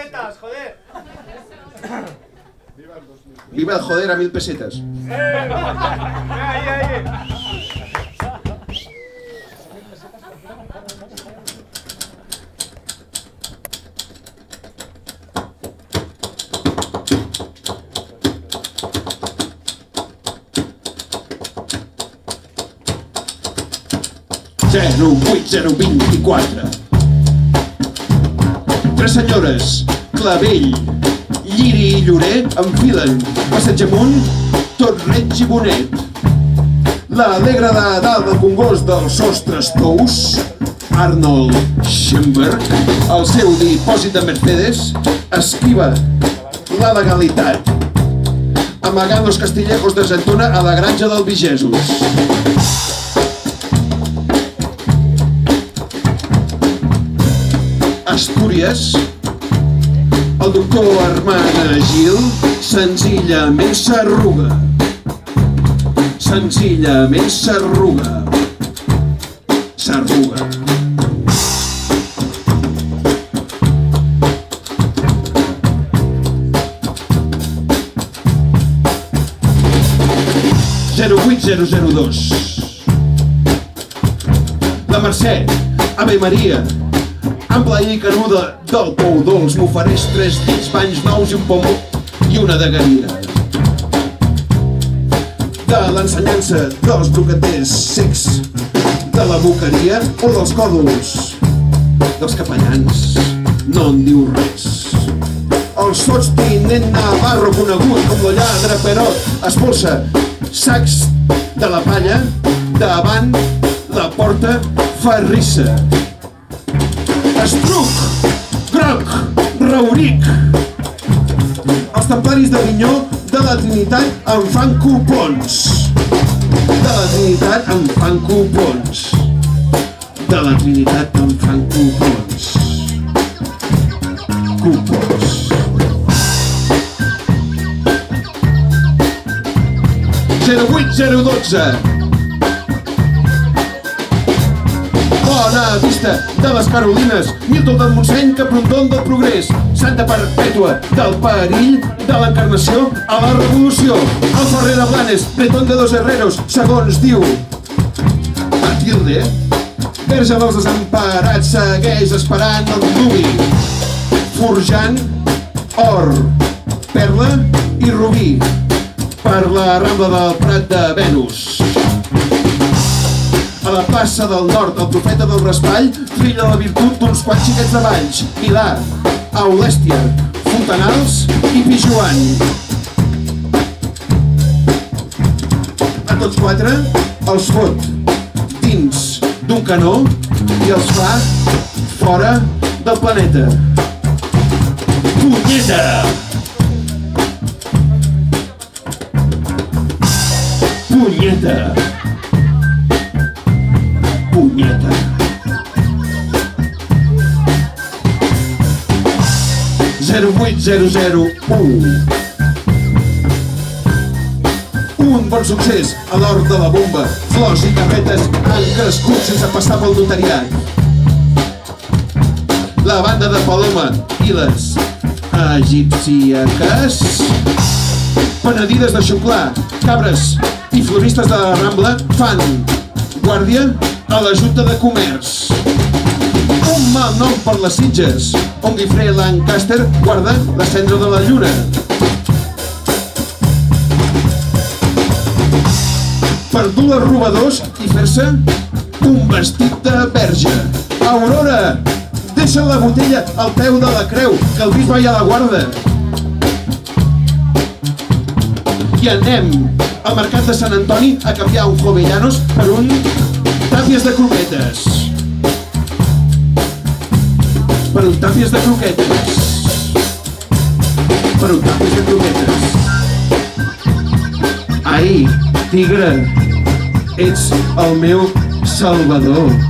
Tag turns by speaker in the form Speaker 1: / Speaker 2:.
Speaker 1: pesetas, joder.
Speaker 2: Viva el joder a mil pesetes.
Speaker 1: Ahí, ahí.
Speaker 2: Zero vuit zero vint-i-quatre. Tres senyores, Clavell, Lliri i Llorer enfilen, passeig amunt, tot reig i bonet. L'alegre de dalt del congost dels sostres tous, Arnold Schoenberg, el seu dipòsit de Mercedes, esquiva la legalitat, amagant els castillejos de Zentona a la granja del Vigesos. Astúries, el doctor Armand Gil senzillament s'arruga. Senzillament s'arruga. S'arruga. Zero vuit zero zero dos. La Mercè, Ave Maria, ampla i canuda del pou dolç m'ofereix tres dits, banys nous i un pomó i una degaria. De l'ensenyança dels brocaters secs, de la boqueria o dels còdols, dels capellans, no en diu res. El sots tinent Navarro, conegut com la lladre, però expulsa sacs de la palla davant la porta ferrissa. Estruc, Groc, Rauric. Els templaris d'Avinyó de la Trinitat en fan cupons. De la Trinitat en fan cupons. De la Trinitat en fan cupons. Cupons. Zero vuit zero dotze. Bona vista de les Carolines, Milton del Montseny, Caprondon del Progrés, Santa Perpètua del Perill de l'Encarnació a la Revolució, el Ferrer de Blanes, Bretón de dos Herreros, segons diu Matilde, Verge dels desemparats segueix esperant el diluvi, forjant or, perla i rubí per la Rambla del Prat de Venus. La plaça del Nord, el profeta del Raspall trilla la virtut d'uns quants xiquets de Valls, Milà, Aulèstia, Fontanals i Pijuan. A tots quatre els fot dins d'un canó i els fa fora del planeta. Punyeta! Punyeta! Punyeta! Zero vuit zero zero un. Un bon succés a l'hort de la bomba. Flors i carretes han crescut sense passar pel notariat. La banda de Paloma i les egipciaques penedides de xuclar, cabres i floristes de la Rambla fan guàrdia a la Junta de Comerç. Un mal nom per les Sitges, on Guifré Lancaster guarda la cendra de la lluna. Per dur els robadors i fer-se un vestit de verge. Aurora, deixa la botella al peu de la creu, que el bisbe ja la guarda. i anem al mercat de Sant Antoni a canviar un Jovellanos per un tàpies de croquetes. Per un tàpies de croquetes. Per un tàpies de croquetes. Ai, tigre, ets el meu salvador.